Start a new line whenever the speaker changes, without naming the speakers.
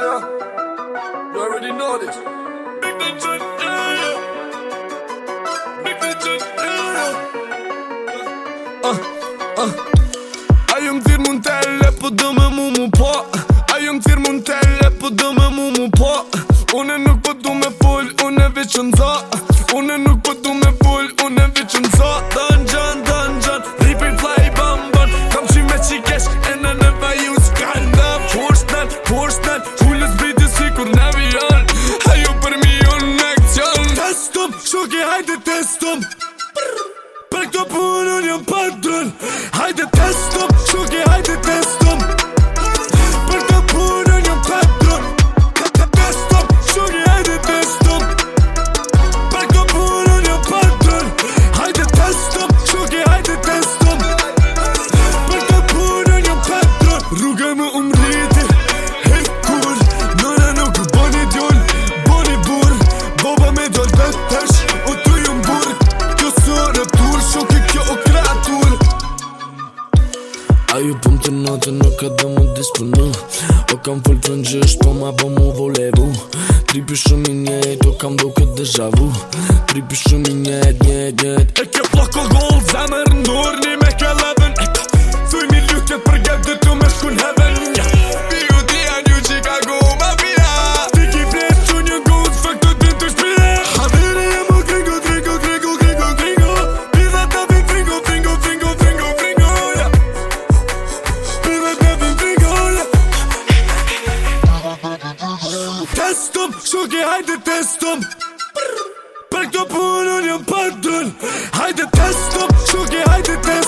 You already know this Big nation, yeah, yeah Big
nation, yeah, yeah Ajo më po du me full, unë Ajo më në po nuk po dëmë e full, une veç në nuk e në
ok, hai de testăm Practic pe unul patron Hai de testăm
ju pëm të natë në ka dhe më disponu O po kam full të në gjësht po ma bo po mu volevu Tripi shumë i njët, o po kam do këtë deja vu Tripi shumë i njët, njët, njët E kjo plako gol,
Testum, şu ki haydi testum Bırak topuğun önüm pardon Haydi testum, şu ki haydi testum